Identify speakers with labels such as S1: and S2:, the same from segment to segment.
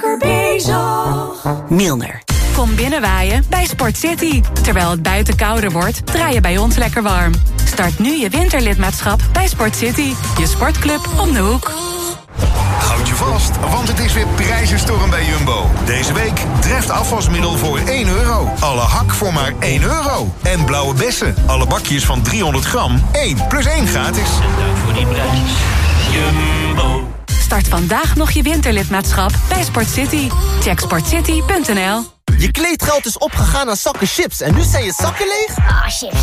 S1: lekker bezig.
S2: Milner. Kom binnenwaaien bij Sport City. Terwijl het buiten kouder wordt, draai je bij ons lekker warm. Start nu je winterlidmaatschap bij Sport City. Je sportclub om de hoek.
S3: Houd je vast, want het is weer prijzenstorm bij Jumbo. Deze week treft afwasmiddel voor 1 euro. Alle hak voor maar 1 euro. En blauwe bessen, alle bakjes van 300 gram, 1 plus 1 gratis.
S4: En dank voor die prijs. Jumbo.
S2: Start vandaag nog je winterlidmaatschap bij Sport City. Check sportcity.nl
S5: Je kleedgeld is opgegaan aan zakken chips en nu zijn je zakken leeg?
S6: Ah, chips.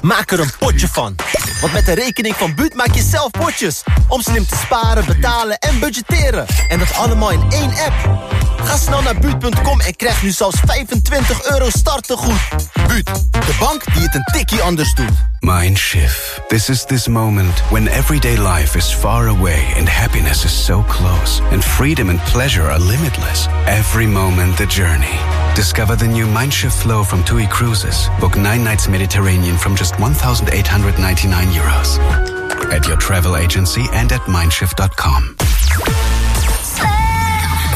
S5: Maak er een potje van. Want met de rekening van Buut maak je zelf potjes. Om slim te sparen, betalen en budgetteren. En dat allemaal in één app. Ga snel naar Buut.com en krijg nu zelfs 25 euro startegoed. Buut, de bank die het een tikkie anders doet.
S7: Mindshift. This is this moment when everyday life is far away and happiness is so close. And freedom and pleasure are limitless. Every moment the journey. Discover the new Mindshift flow from TUI Cruises. Book nine nights Mediterranean from just 1,899 euros. At your travel agency and at mindshift.com.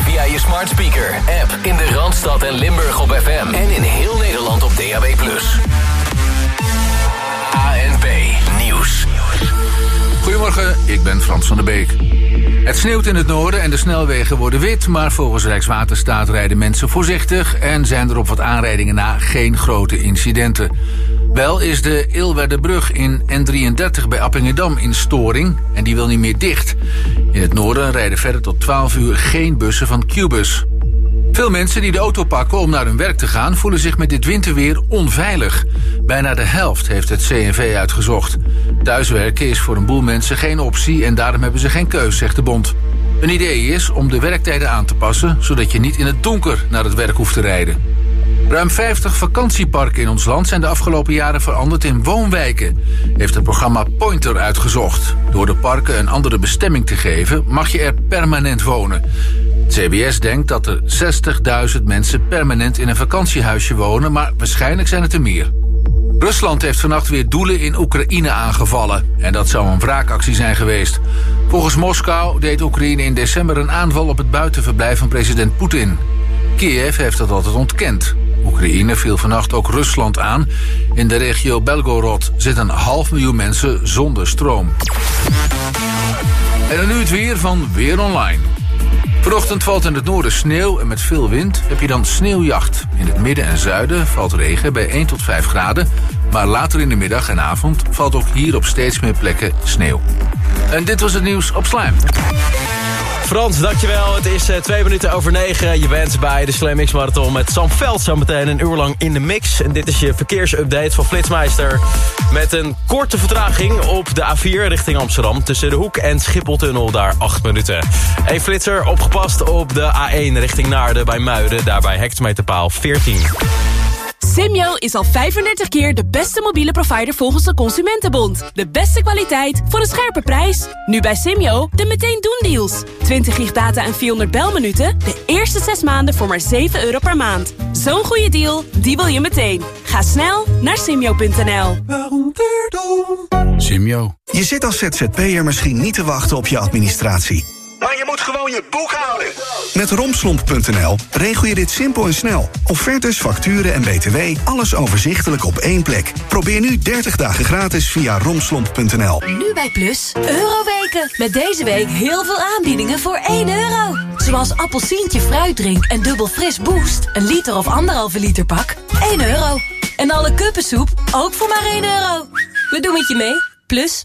S8: Via je smart speaker, app in de Randstad en Limburg op FM. En in heel Nederland op DAB+.
S9: Goedemorgen, ik ben Frans van der Beek. Het sneeuwt in het noorden en de snelwegen worden wit... maar volgens Rijkswaterstaat rijden mensen voorzichtig... en zijn er op wat aanrijdingen na geen grote incidenten. Wel is de Ilwerderbrug in N33 bij Appingedam in storing... en die wil niet meer dicht. In het noorden rijden verder tot 12 uur geen bussen van Qbus. Veel mensen die de auto pakken om naar hun werk te gaan... voelen zich met dit winterweer onveilig. Bijna de helft heeft het CNV uitgezocht. Thuiswerken is voor een boel mensen geen optie... en daarom hebben ze geen keus, zegt de bond. Een idee is om de werktijden aan te passen... zodat je niet in het donker naar het werk hoeft te rijden. Ruim 50 vakantieparken in ons land zijn de afgelopen jaren veranderd in woonwijken, heeft het programma Pointer uitgezocht. Door de parken een andere bestemming te geven, mag je er permanent wonen. CBS denkt dat er 60.000 mensen permanent in een vakantiehuisje wonen, maar waarschijnlijk zijn het er meer. Rusland heeft vannacht weer doelen in Oekraïne aangevallen. En dat zou een wraakactie zijn geweest. Volgens Moskou deed Oekraïne in december een aanval op het buitenverblijf van president Poetin. Kiev heeft dat altijd ontkend. Oekraïne viel vannacht ook Rusland aan. In de regio Belgorod zitten een half miljoen mensen zonder stroom. En dan nu het weer van Weer Online. Vanochtend valt in het noorden sneeuw en met veel wind heb je dan sneeuwjacht. In het midden en zuiden valt regen bij 1 tot 5 graden. Maar later in de middag en avond valt ook hier op steeds meer plekken sneeuw. En dit was het nieuws op Slam.
S10: Frans, dankjewel. Het is uh, twee minuten over negen. Je bent bij de Slam Mix Marathon met Sam Veld zo meteen een uur lang in de mix. En dit is je verkeersupdate van Flitsmeister. Met een korte vertraging op de A4 richting Amsterdam. Tussen de Hoek en Schipholtunnel, daar acht minuten. Een flitser opgepast op de A1 richting Naarden bij Muiden. Daarbij hectometerpaal 14.
S11: Simyo is al 35 keer de beste mobiele provider volgens de Consumentenbond. De beste kwaliteit voor een scherpe prijs. Nu bij Simyo de meteen doen deals. 20 gig data en 400 belminuten. De eerste 6 maanden voor maar 7 euro per maand. Zo'n goede deal, die wil je meteen. Ga snel naar simyo.nl.
S3: Simio. Je zit als ZZP'er misschien niet te wachten op je administratie.
S12: Maar je moet gewoon je boek houden.
S3: Met romslomp.nl regel je dit simpel en snel. Offertes, facturen en btw, alles overzichtelijk op één plek. Probeer nu 30 dagen gratis via romslomp.nl.
S13: Nu bij Plus, Euroweken. Met deze week heel veel aanbiedingen voor 1 euro. Zoals appelsientje fruitdrink en dubbel fris boost. Een liter of anderhalve liter pak, 1 euro. En alle kuppensoep, ook voor maar 1 euro. We doen het je mee, Plus.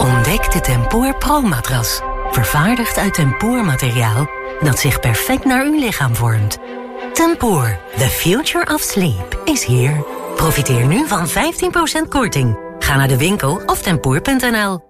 S14: Ontdek de Tempoor Pro-matras. Vervaardigd uit tempoormateriaal dat zich perfect naar uw lichaam vormt. Tempoor, the future of sleep, is here. Profiteer nu van 15% korting. Ga naar de winkel of tempoor.nl.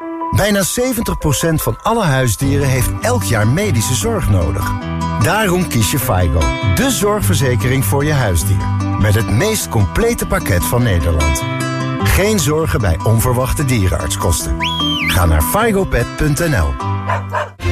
S15: Bijna 70% van alle huisdieren heeft elk jaar medische zorg nodig. Daarom kies je FIGO, de zorgverzekering voor je huisdier. Met het meest complete pakket van Nederland. Geen zorgen bij onverwachte dierenartskosten. Ga naar figopet.nl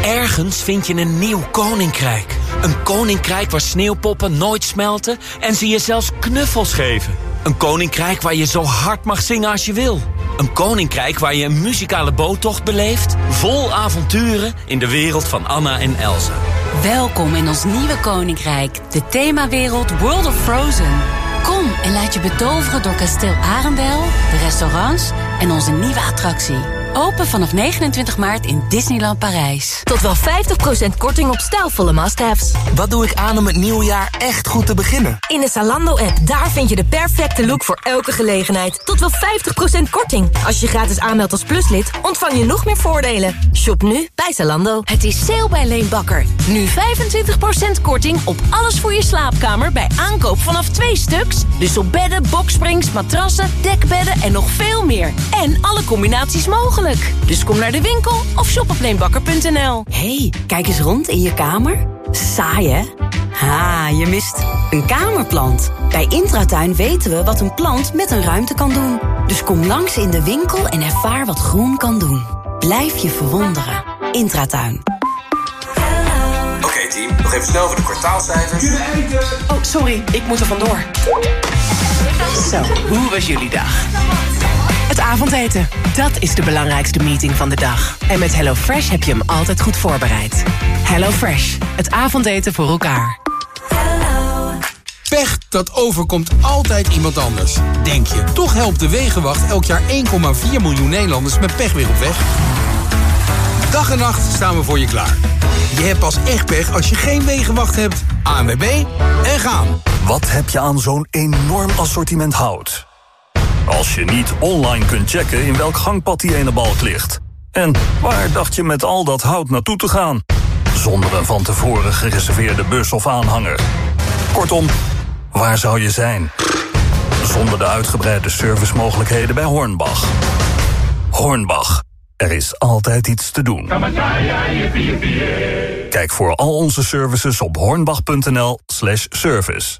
S16: Ergens vind je een nieuw koninkrijk. Een koninkrijk waar sneeuwpoppen nooit smelten en ze je zelfs knuffels geven. Een koninkrijk waar je zo hard mag zingen als je wil. Een koninkrijk waar je een muzikale boottocht beleeft... vol avonturen in de wereld van Anna en Elsa.
S17: Welkom in ons nieuwe koninkrijk, de themawereld World of Frozen. Kom en laat je betoveren door kasteel Arendel, de restaurants en onze nieuwe attractie. Open vanaf 29 maart in Disneyland Parijs.
S18: Tot wel 50% korting op stijlvolle must-haves.
S16: Wat doe ik aan om het nieuwe jaar echt goed te beginnen?
S18: In de Zalando-app, daar vind je de perfecte look voor elke gelegenheid. Tot wel 50% korting. Als je gratis aanmeldt als pluslid, ontvang je nog meer voordelen. Shop nu bij Zalando.
S13: Het is sale bij Leenbakker. Nu 25% korting op alles voor je slaapkamer bij aankoop vanaf twee stuks. Dus op bedden, boksprings, matrassen, dekbedden en nog veel meer. En alle combinaties mogelijk. Dus kom naar de winkel of shop op leenbakker.nl.
S17: hey, kijk eens rond in je kamer. Saai, hè? Ha, je mist een kamerplant. Bij Intratuin weten we wat een plant met een ruimte kan doen. Dus kom langs in de winkel en ervaar wat groen kan doen. Blijf je verwonderen. Intratuin.
S19: Oké team, nog even snel voor de kwartaalcijfers.
S20: Oh, sorry, ik moet er vandoor. Zo, hoe was jullie dag? Het avondeten, dat is de belangrijkste meeting van de dag. En met HelloFresh heb je hem altijd goed voorbereid. HelloFresh, het avondeten voor elkaar.
S9: Pech, dat overkomt altijd iemand anders. Denk je, toch helpt de Wegenwacht elk jaar 1,4 miljoen Nederlanders met pech weer op weg? Dag en nacht staan we voor je klaar. Je hebt pas echt pech als je geen Wegenwacht hebt. ANWB en gaan.
S21: Wat heb je aan zo'n enorm assortiment hout? Als je niet online kunt checken in welk gangpad die ene balk ligt. En waar dacht je met al dat hout naartoe te gaan? Zonder een van tevoren gereserveerde bus of aanhanger. Kortom, waar zou je zijn? Zonder de uitgebreide servicemogelijkheden bij Hornbach. Hornbach, er is altijd iets te doen. Kijk voor al onze services op hornbach.nl slash service.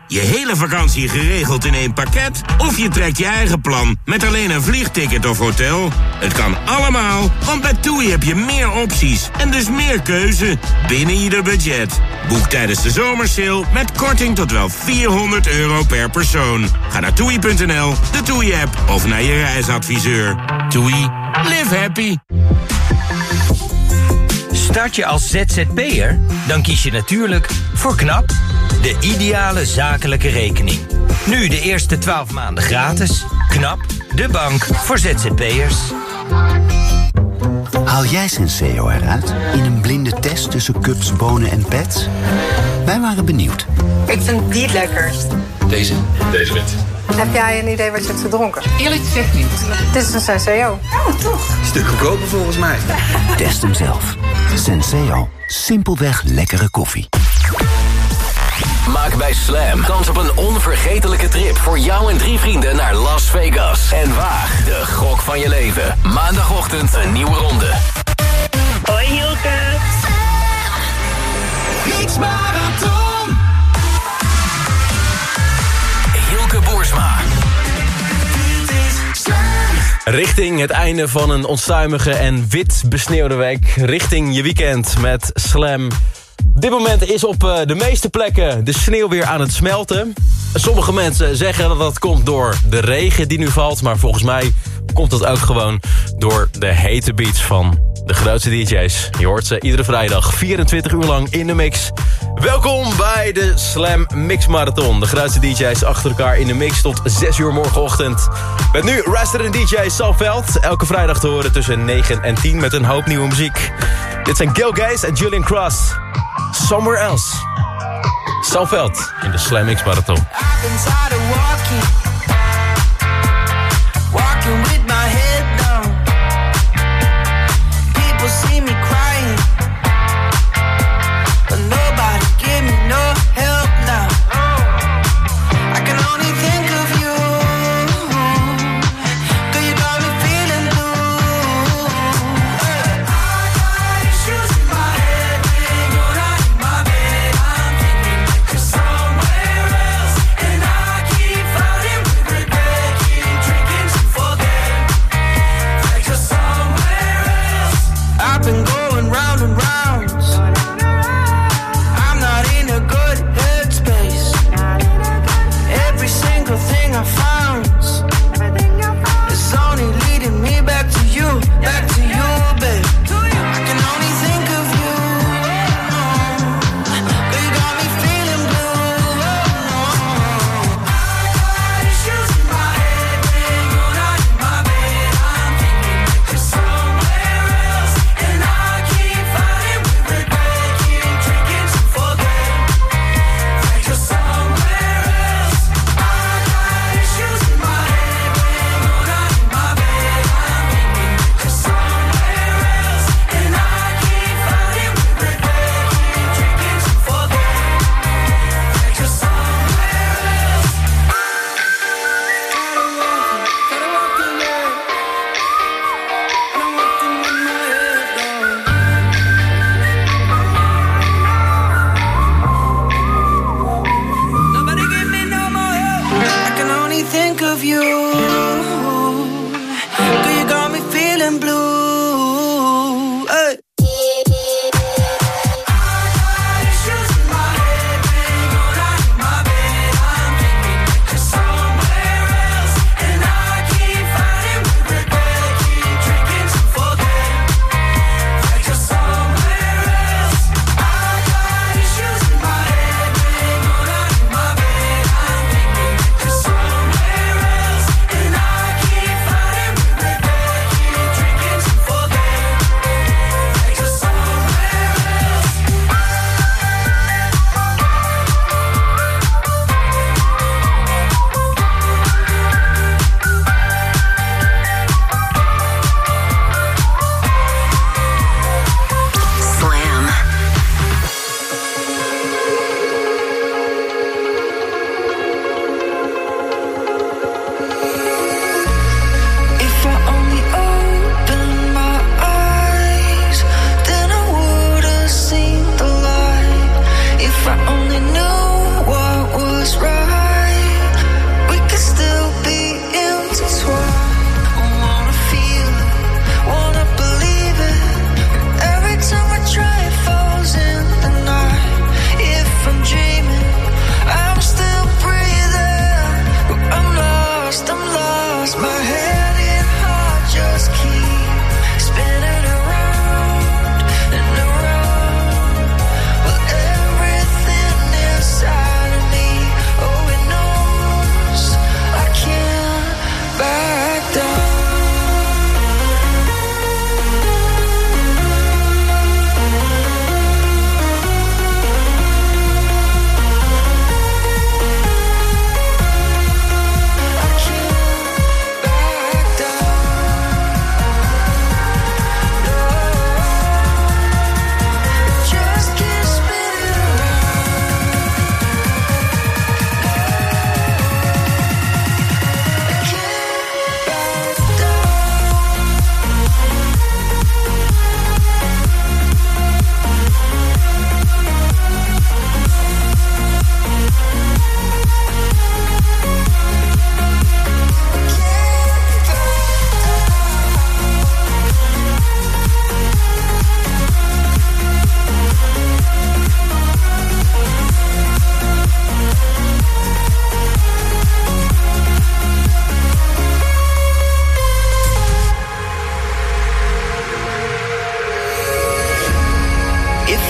S22: Je hele vakantie geregeld in één pakket? Of je trekt je eigen plan met alleen een vliegticket of hotel? Het kan allemaal, want bij TUI heb je meer opties en dus meer keuze binnen ieder budget. Boek tijdens de zomersale met korting tot wel 400 euro per persoon. Ga naar toei.nl, de TUI-app of naar je reisadviseur. TUI, live happy.
S23: Start je als ZZP'er? Dan kies je natuurlijk voor KNAP, de ideale zakelijke rekening. Nu de eerste 12 maanden gratis. KNAP, de bank voor ZZP'ers.
S7: Haal jij Senseo eruit in een blinde test tussen cups, bonen en pets? Wij waren benieuwd.
S24: Ik vind die het lekkerst.
S7: Deze? Deze wit.
S24: Heb jij een idee wat je hebt gedronken? Eerlijk gezegd niet. Dit is een Senseo. Oh, toch?
S7: Stuk goedkoper volgens mij. Test hem zelf. Senseo. Simpelweg lekkere koffie.
S25: Maak bij Slam kans op een onvergetelijke trip voor jou en drie vrienden naar Las Vegas. En waag de gok van je leven. Maandagochtend een nieuwe ronde.
S26: Hoi Hilke.
S25: Mix Marathon. Hilke Boersma.
S10: Richting het einde van een onstuimige en wit besneeuwde week. Richting je weekend met Slam Op dit moment is op eh, de meeste plekken de sneeuw weer aan het smelten. Sommige mensen zeggen dat dat komt door de regen die nu valt. Maar volgens mij komt dat ook gewoon door de hete beats van de grootste DJ's. Je hoort ze iedere vrijdag 24 uur lang in de mix. Welkom bij de Slam Mix Marathon. De grootste DJ's achter elkaar in de mix tot 6 uur morgenochtend. Met nu resident DJ Salveld. Elke vrijdag te horen tussen 9 en 10 met een hoop nieuwe muziek. Dit zijn Gil Gaze en Julian Cross. Somewhere Else. Salveld in de Slam Mix Marathon.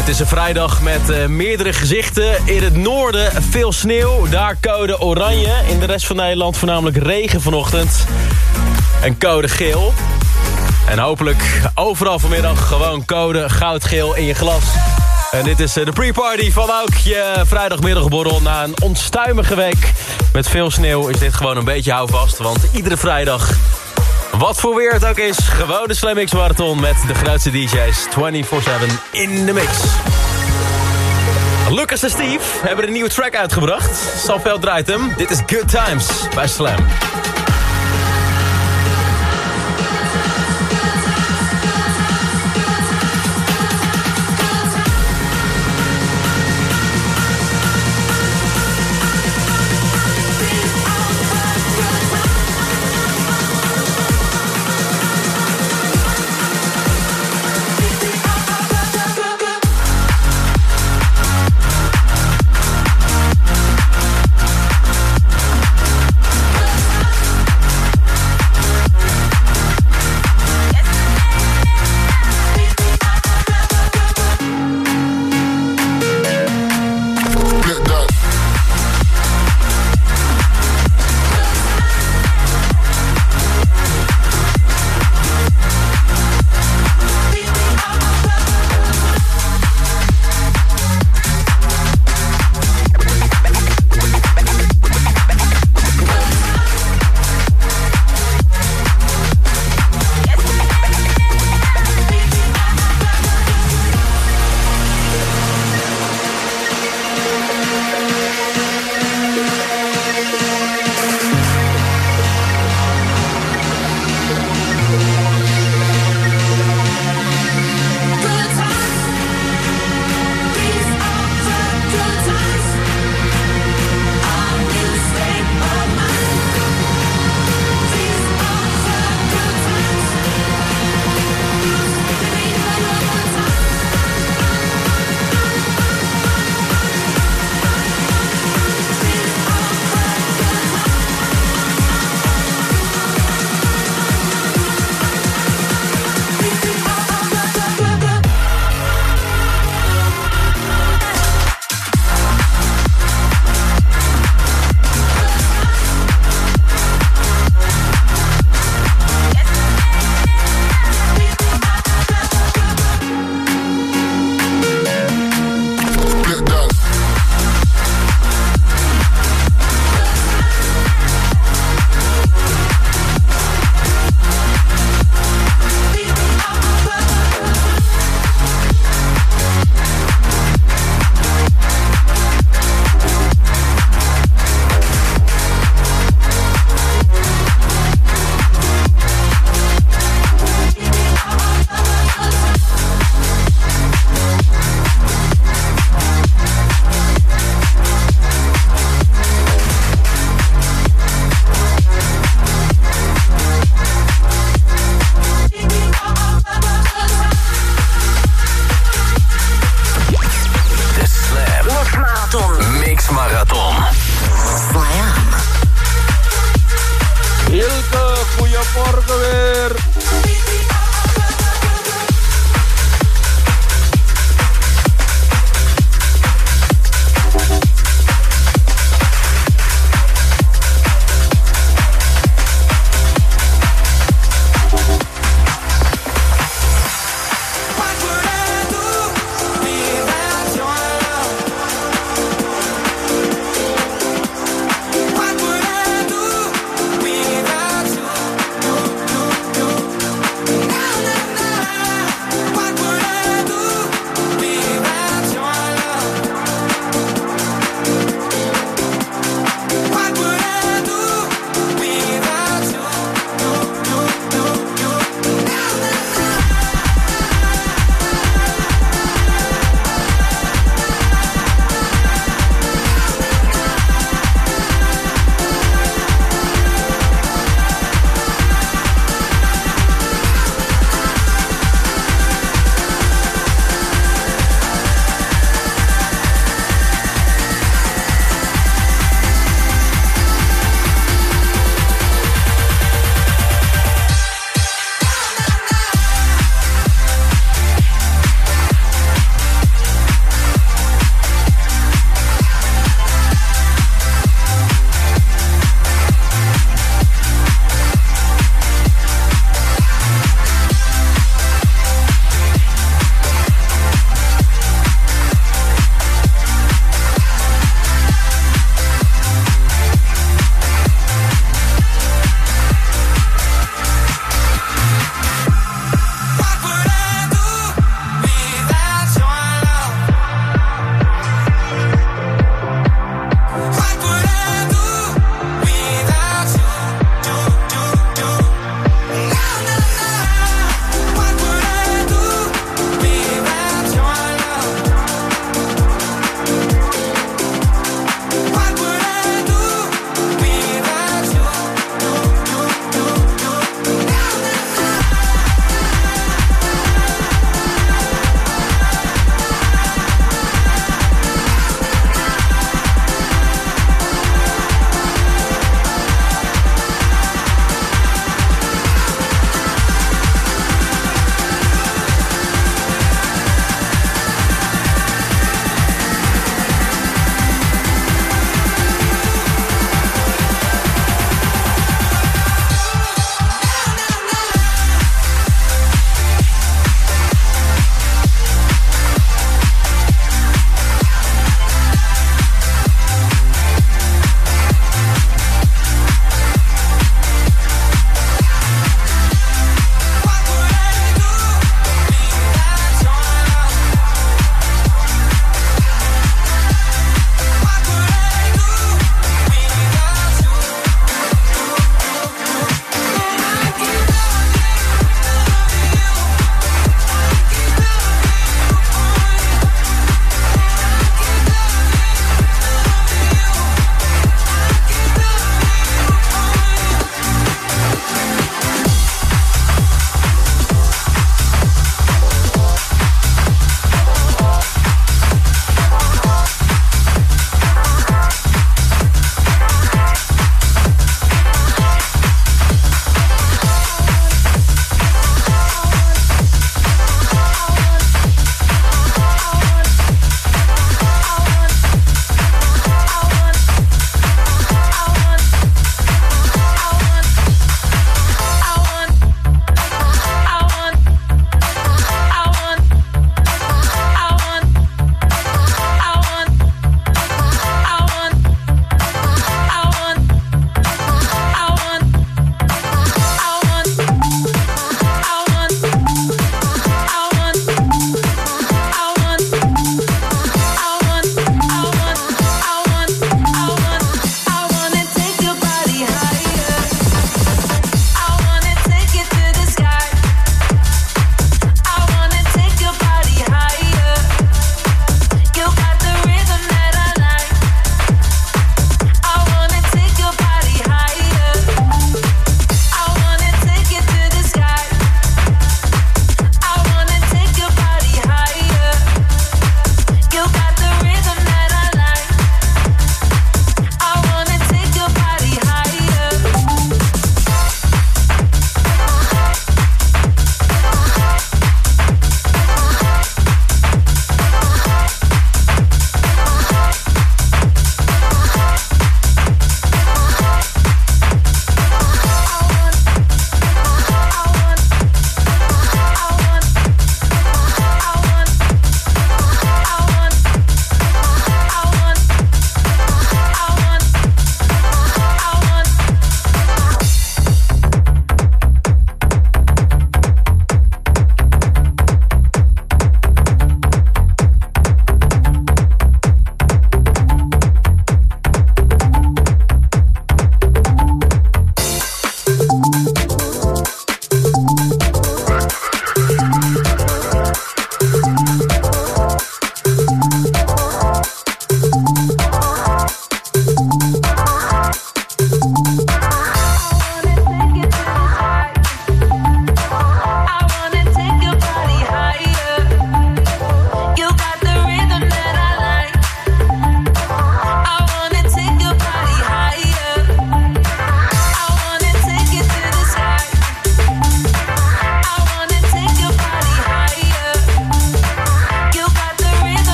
S10: Het is een vrijdag met eh, meerdere gezichten. In het noorden veel sneeuw, daar code oranje. In de rest van Nederland voornamelijk regen vanochtend. En code geel. En hopelijk overal vanmiddag gewoon code goudgeel in je glas. En dit is eh, de pre-party van ook je vrijdagmiddagborrel. Na een onstuimige week met veel sneeuw is dit gewoon een beetje houvast. Want iedere vrijdag wat voor weer het ook is, gewoon de Slam X Marathon met de grootste DJ's 24-7 in de mix. Lucas en Steve hebben een nieuwe track uitgebracht. Sanveld draait hem. Dit is Good Times bij Slam.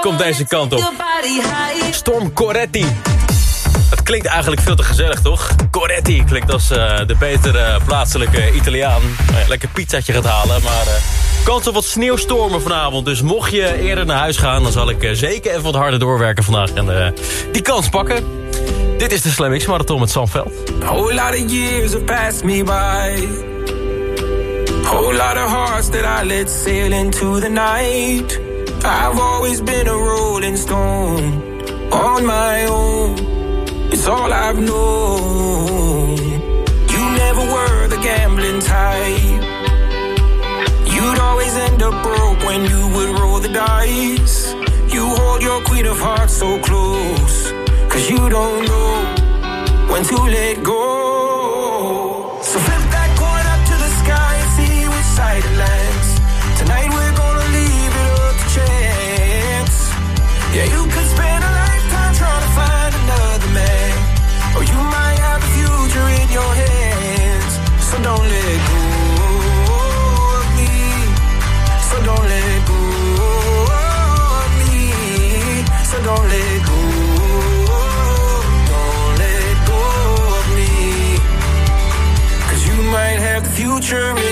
S10: Komt deze kant op. Storm Coretti. Het klinkt eigenlijk veel te gezellig, toch? Coretti klinkt als uh, de betere plaatselijke Italiaan. Nou lekker pizzaatje gaat halen, maar... Uh, kans op wat sneeuwstormen vanavond. Dus mocht je eerder naar huis gaan... dan zal ik zeker even wat harder doorwerken vandaag. En die kans pakken. Dit is de Slam X Marathon met Sam Veld.
S27: Whole years passed me by. Whole lot of hearts that I let sail into the night. I've always been a rolling stone. On my own. It's all I've known. You never were the gambling type. You'd always end up broke when you would roll the dice. You hold your queen of hearts so close. Cause you don't know when to let go. Have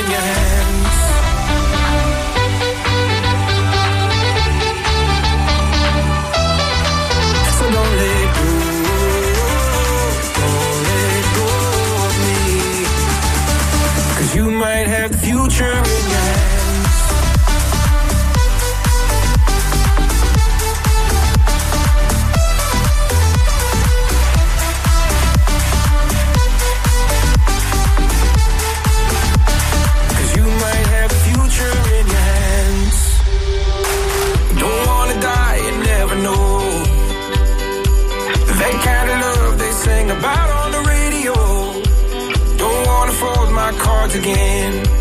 S27: again.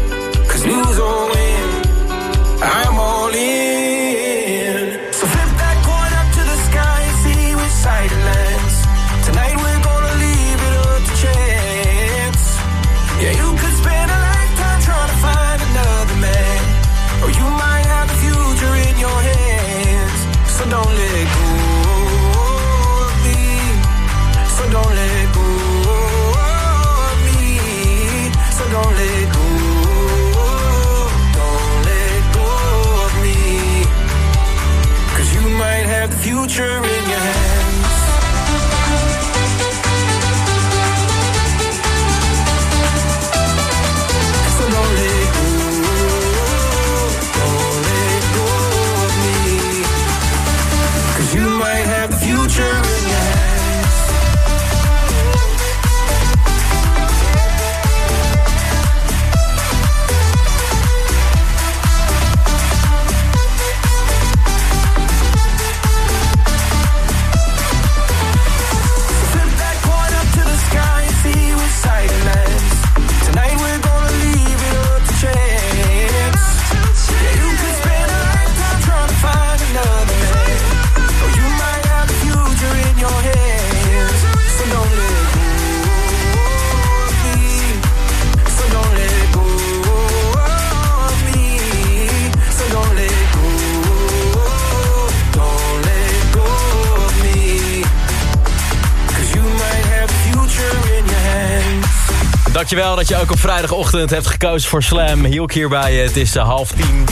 S10: Dat je ook op vrijdagochtend hebt gekozen voor Slam. Hielk hierbij, het is uh, half tien.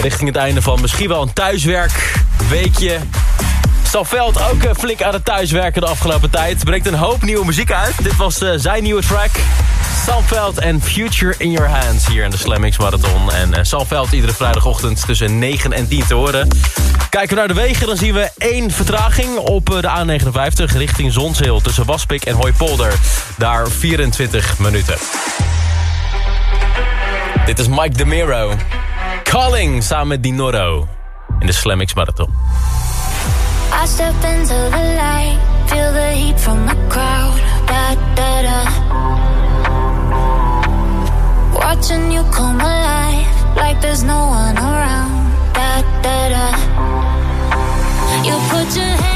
S10: Richting het einde van misschien wel een thuiswerkweekje. Stalveld ook uh, flink aan het thuiswerken de afgelopen tijd. Brengt een hoop nieuwe muziek uit. Dit was uh, zijn nieuwe track. Samveld en Future in Your Hands hier in de Slam X Marathon. En uh, Samveld iedere vrijdagochtend tussen 9 en 10 te horen. Kijken we naar de wegen, dan zien we één vertraging op uh, de A59 richting Zonsheel. Tussen Waspik en Hooipolder. Daar 24 minuten. Dit is Mike DeMiro. Calling samen met Dinoro. In de Slam X Marathon.
S28: I step into the light, feel the heat from the crowd. Watching you come alive, like there's no one around. Da da da. You put your hands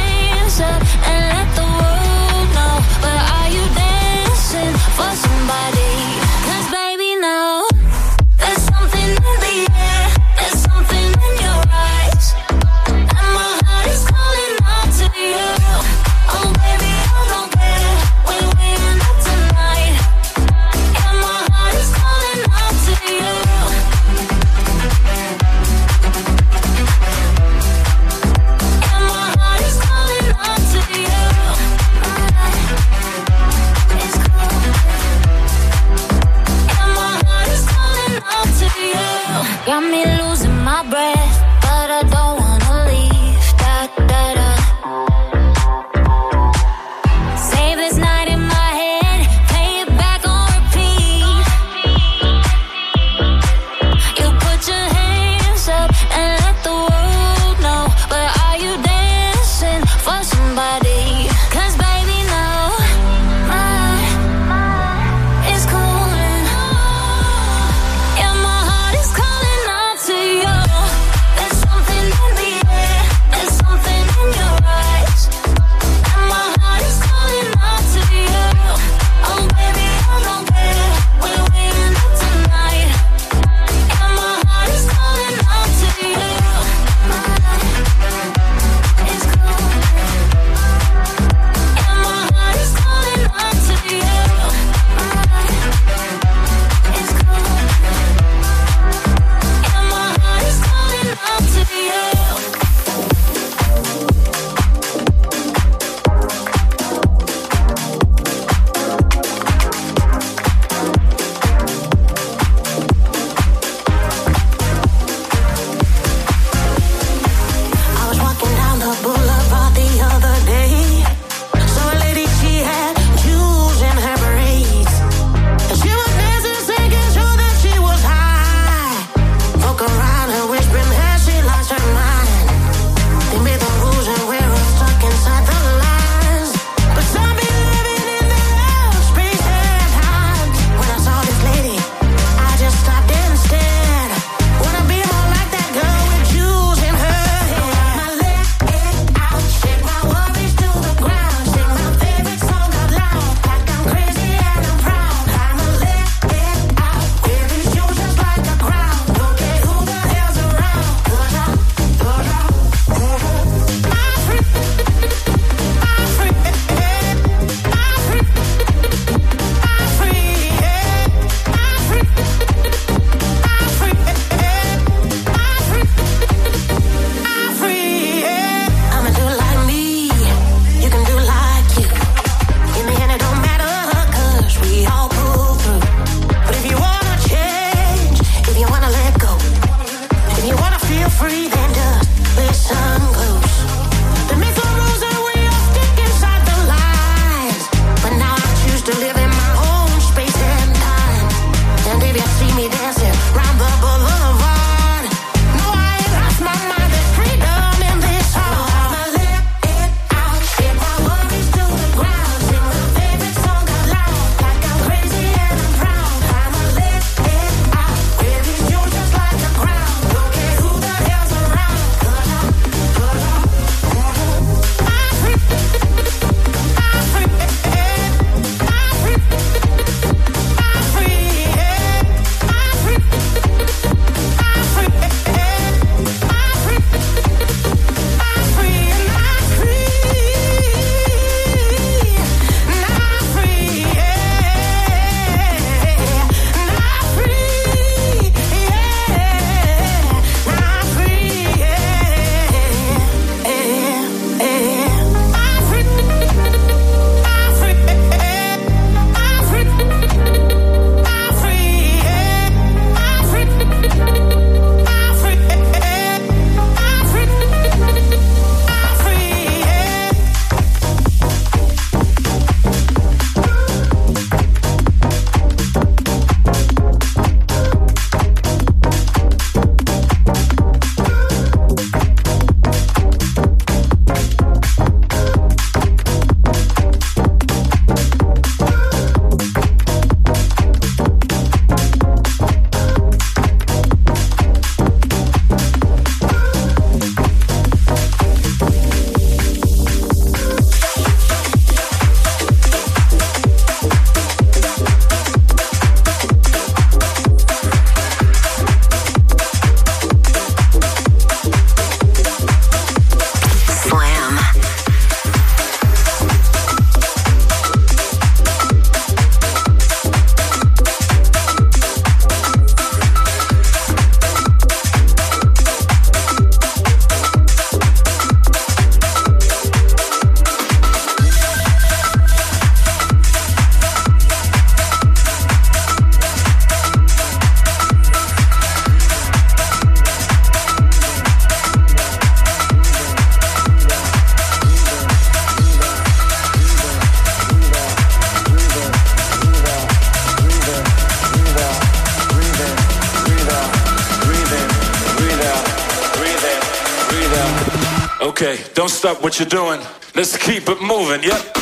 S27: stop what you're doing. Let's keep it moving, yep.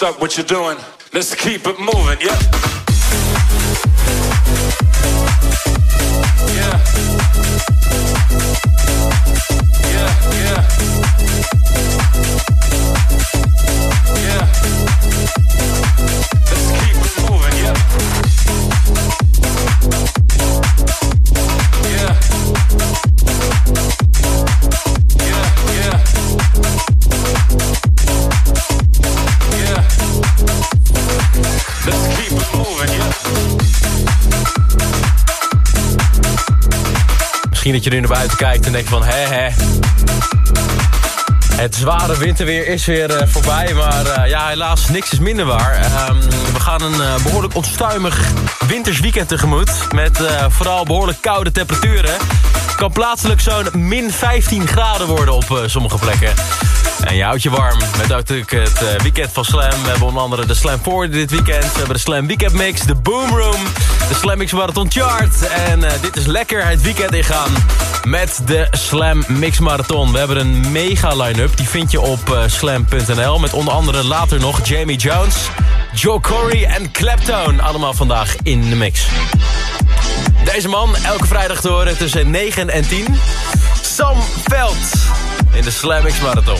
S27: Stop what you're doing. Let's keep it moving. Yeah.
S10: Dat je nu naar buiten kijkt en denkt van... hè hè. Het zware winterweer is weer eh, voorbij, maar eh, ja, helaas, niks is minder waar. Ehm, we gaan een eh, behoorlijk onstuimig winters weekend tegemoet... met vooral behoorlijk koude temperaturen. Kan plaatselijk zo'n min 15 graden worden op sommige plekken. En je houdt je warm met natuurlijk het weekend van Slam. We hebben onder andere de Slam 4 dit weekend. We hebben de Slam Weekend Mix, de Boom Room, de Slam Mix Marathon Chart. En eh, dit is lekker het weekend ingaan met de Slam Mix Marathon. We hebben een mega line-up, die vind je op eh, slam.nl. Met onder andere later nog Jamie Jones, Joe Corey en Claptone. Allemaal vandaag in de mix. Deze man, elke vrijdag te horen tussen 9 en 10. Sam Veld in de Slam Mix Marathon.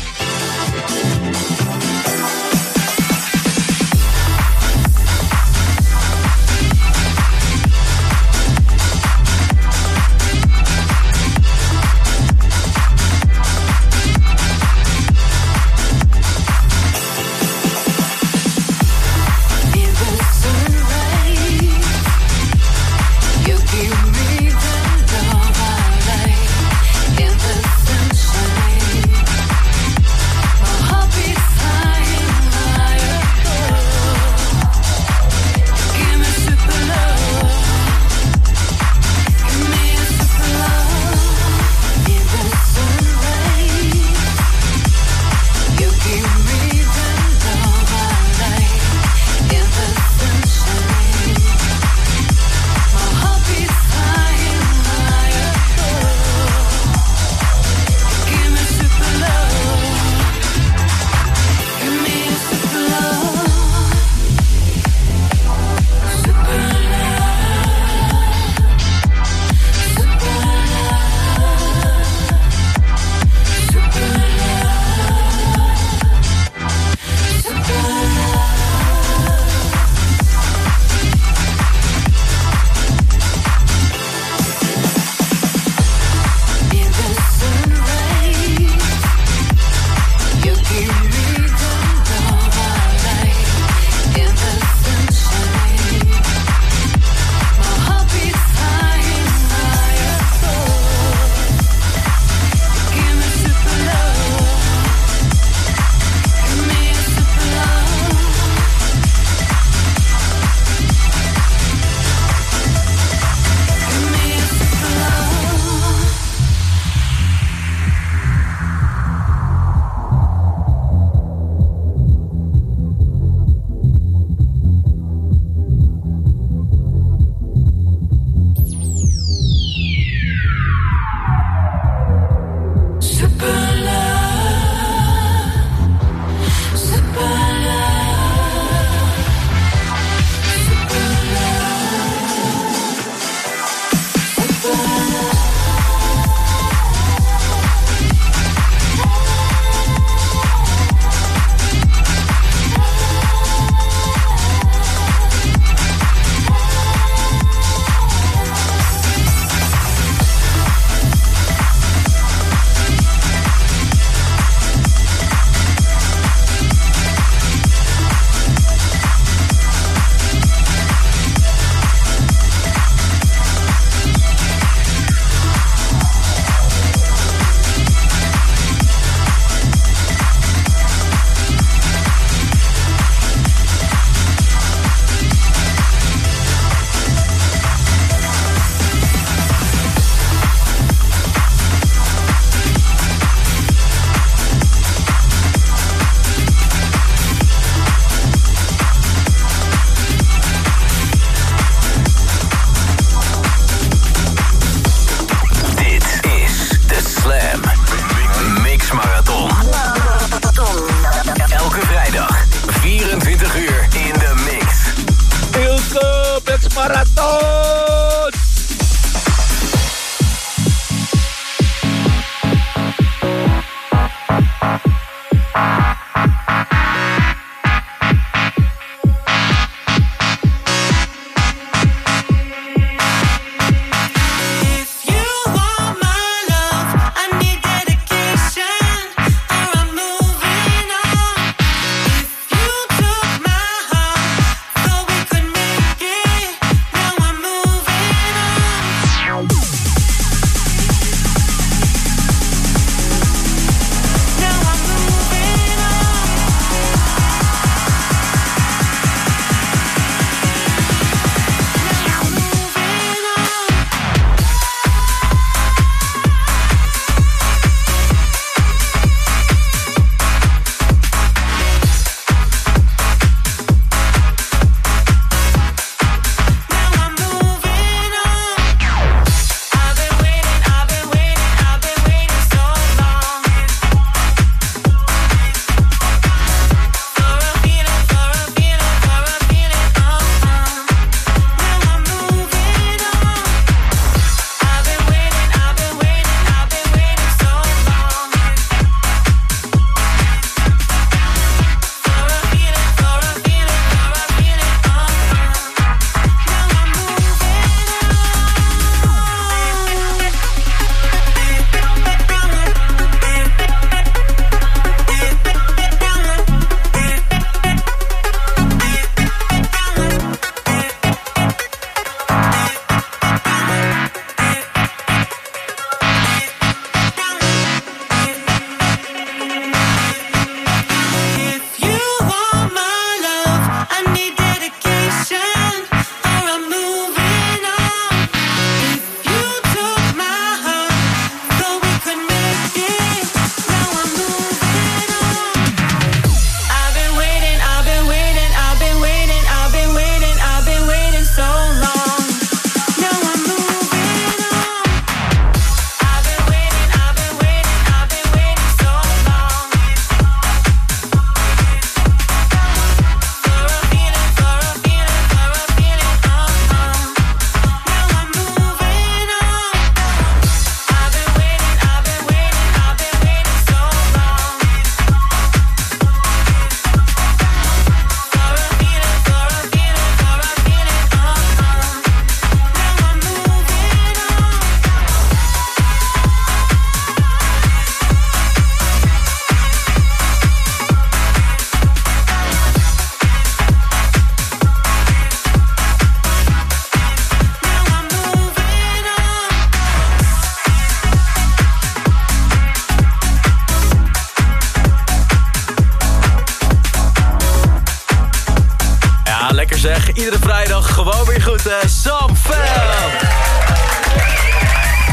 S10: Gewoon weer goed. eh Sam Veld.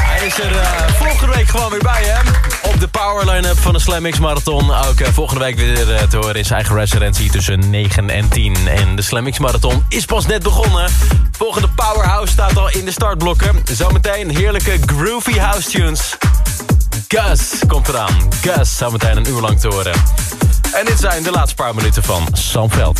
S10: Hij is er eh, volgende week gewoon weer bij, hè? Op de power line-up van de Slam X Marathon. Ook eh, volgende week weer horen in zijn eigen residentie tussen 9 en 10. En de Slam X Marathon is pas net begonnen. Volgende Powerhouse staat al in de startblokken. Zometeen heerlijke groovy house tunes. Gus komt eraan. Gus zometeen een uur lang te horen. En dit zijn de laatste paar minuten van Sam Veld.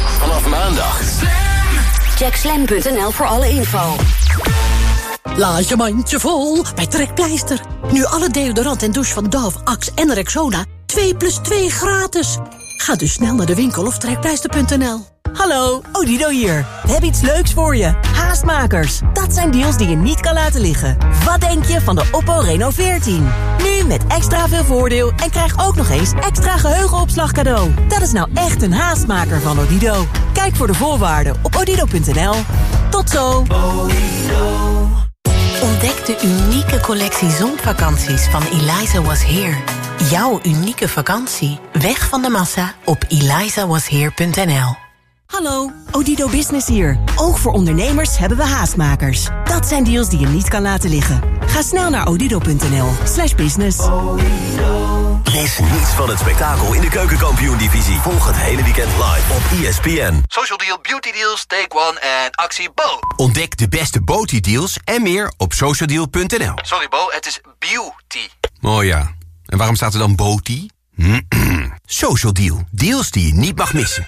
S25: Vanaf maandag.
S29: Check slam.nl voor alle info.
S17: Laat je mandje vol bij Trekpleister. Nu alle deodorant en douche van Dove, Axe en Rexona 2 plus 2 gratis. Ga dus snel naar de winkel of trekpleister.nl.
S20: Hallo, Odido hier. We hebben iets leuks voor je. Haastmakers. Dat zijn deals die je niet kan laten liggen. Wat denk je van de Oppo Reno 14? Nu met extra veel voordeel en krijg ook nog eens extra geheugenopslag cadeau. Dat is nou echt een haastmaker van Odido. Kijk voor de voorwaarden op odido.nl. Tot zo.
S14: Ontdek de unieke collectie zonvakanties van Eliza Was Here. Jouw unieke vakantie. Weg van de massa op elizawasheer.nl
S20: Hallo, Odido Business hier. Ook voor ondernemers hebben we haastmakers. Dat zijn deals die je niet kan laten liggen. Ga snel naar odido.nl slash business.
S30: Mis niets van het spektakel in de keukenkampioen-divisie. Volg het hele weekend live op ESPN.
S31: Social Deal, Beauty Deals, Take One en actie Bo.
S30: Ontdek de beste Boti-deals en meer op socialdeal.nl.
S31: Sorry Bo, het is beauty.
S30: Oh ja, en waarom staat er dan Boti? Social Deal, deals die je niet mag missen.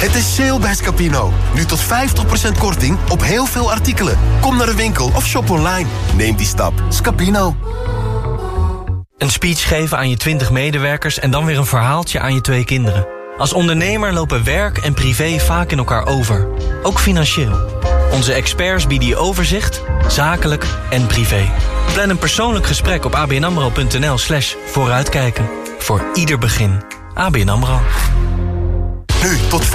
S32: Het is sale bij Scapino. Nu tot 50% korting op heel veel artikelen. Kom naar de winkel of shop online. Neem die stap. Scapino.
S33: Een speech geven aan je 20 medewerkers en dan weer een verhaaltje aan je twee kinderen. Als ondernemer lopen werk en privé vaak in elkaar over. Ook financieel. Onze experts bieden je overzicht, zakelijk en privé. Plan een persoonlijk gesprek op abnamro.nl slash vooruitkijken. Voor ieder begin. ABN AMRO.
S32: Nu tot 50%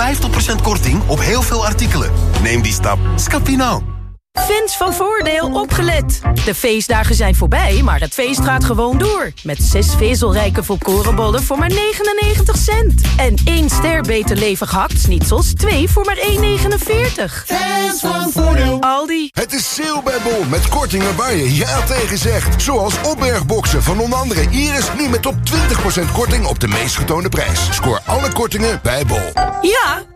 S32: korting op heel veel artikelen. Neem die stap. Scapino.
S34: Fans van Voordeel opgelet. De feestdagen zijn voorbij, maar het feest gaat gewoon door. Met zes vezelrijke volkorenbollen voor maar 99 cent. En één ster beter levig hakt-snitsels, twee voor maar 1,49.
S35: Fans van Voordeel.
S34: Aldi.
S35: Het is sale bij Bol met kortingen waar je ja tegen zegt. Zoals opbergboxen van onder andere Iris nu met tot 20% korting op de meest getoonde prijs. Scoor alle kortingen bij Bol.
S34: Ja,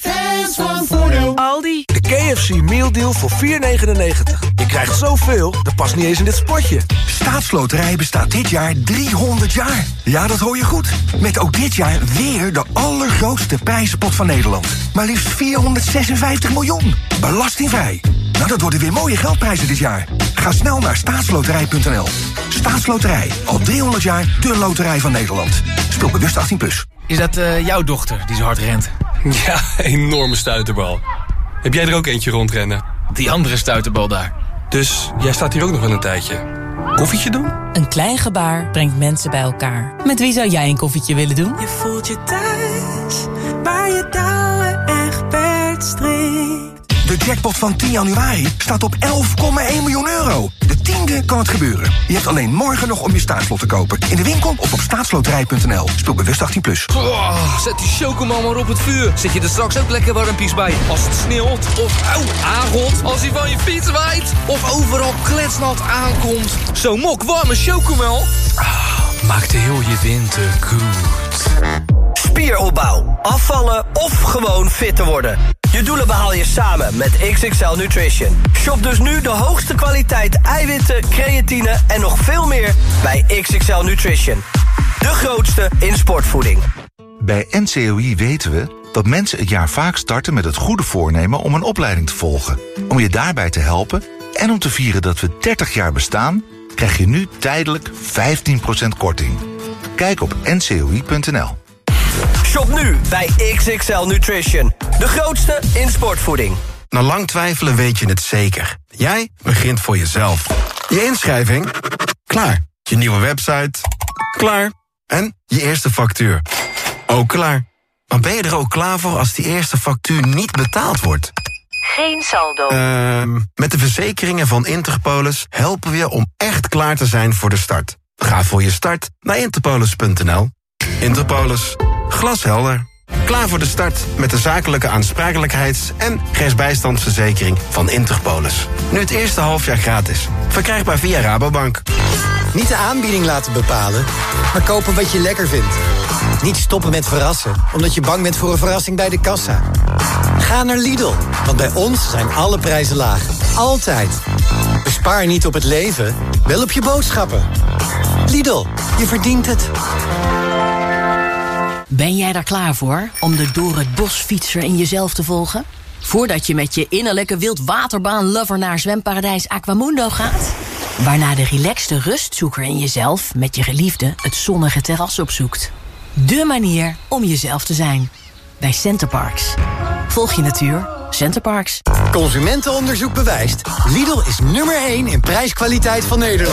S35: Fans van Voordeel.
S34: Aldi.
S36: De KFC Meal Deal voor 4,99. Je krijgt zoveel, dat past niet eens in dit spotje.
S35: Staatsloterij bestaat dit jaar 300 jaar. Ja, dat hoor je goed. Met ook dit jaar weer de allergrootste prijzenpot van Nederland. Maar liefst 456 miljoen. Belastingvrij. Nou, dat worden weer mooie geldprijzen dit jaar. Ga snel naar staatsloterij.nl. Staatsloterij. Al 300 jaar de loterij van Nederland. Speel bewust 18+. Plus.
S9: Is dat uh, jouw dochter die zo hard rent?
S37: Ja, enorme stuiterbal. Heb jij er ook eentje rondrennen?
S9: Die andere stuiterbal daar.
S37: Dus jij staat hier ook nog wel een tijdje. Koffietje doen?
S13: Een klein gebaar brengt mensen bij elkaar. Met wie zou jij een koffietje willen doen?
S38: Je voelt je thuis,
S35: jackpot van 10 januari staat op 11,1 miljoen euro. De tiende kan het gebeuren. Je hebt alleen morgen nog om je staatslot te kopen. In de winkel of op staatsloterij.nl. Speel bewust 18+. Plus.
S9: Oh, zet die chocomel maar op het vuur. Zet je er straks ook lekker warmpies bij. Als het sneeuwt of auw, aangot. Als hij van je fiets waait. Of overal kletsnat aankomt. Zo'n mok warme chocomel. Ah, maakt heel je winter goed.
S39: Spieropbouw, afvallen of gewoon fit te worden. Je doelen behaal je samen met XXL Nutrition. Shop dus nu de hoogste kwaliteit eiwitten, creatine en nog veel meer bij XXL Nutrition. De grootste in sportvoeding.
S40: Bij NCOI weten we dat mensen het jaar vaak starten met het goede voornemen om een opleiding te volgen. Om je daarbij te helpen en om te vieren dat we 30 jaar bestaan, krijg je nu tijdelijk 15% korting. Kijk op ncoi.nl.
S39: Shop nu bij XXL Nutrition. De grootste in sportvoeding.
S30: Na lang twijfelen weet je het zeker. Jij begint voor jezelf. Je inschrijving? Klaar. Je nieuwe website? Klaar. En je eerste factuur? Ook klaar. Maar ben je er ook klaar voor als die eerste factuur niet betaald wordt?
S41: Geen saldo.
S30: Uh, met de verzekeringen van Interpolis helpen we je om echt klaar te zijn voor de start. Ga voor je start naar interpolis.nl. Interpolis. Glashelder. Klaar voor de start met de zakelijke aansprakelijkheids- en rechtsbijstandsverzekering van Interpolis. Nu het eerste halfjaar gratis. Verkrijgbaar via Rabobank.
S42: Niet de aanbieding laten bepalen, maar kopen wat je lekker vindt. Niet stoppen met verrassen, omdat je bang bent voor een verrassing bij de kassa. Ga naar Lidl, want bij ons zijn alle prijzen laag. Altijd. Bespaar niet op het leven, wel op je boodschappen. Lidl, je verdient het.
S17: Ben jij daar klaar voor om de door het bos fietser in jezelf te volgen? Voordat je met je innerlijke wildwaterbaan-lover naar zwemparadijs Aquamundo gaat? Waarna de relaxte rustzoeker in jezelf met je geliefde het zonnige terras opzoekt. De manier om jezelf te zijn. Bij Centerparks. Volg je natuur. Centerparks.
S42: Consumentenonderzoek bewijst. Lidl is nummer 1 in prijskwaliteit van Nederland.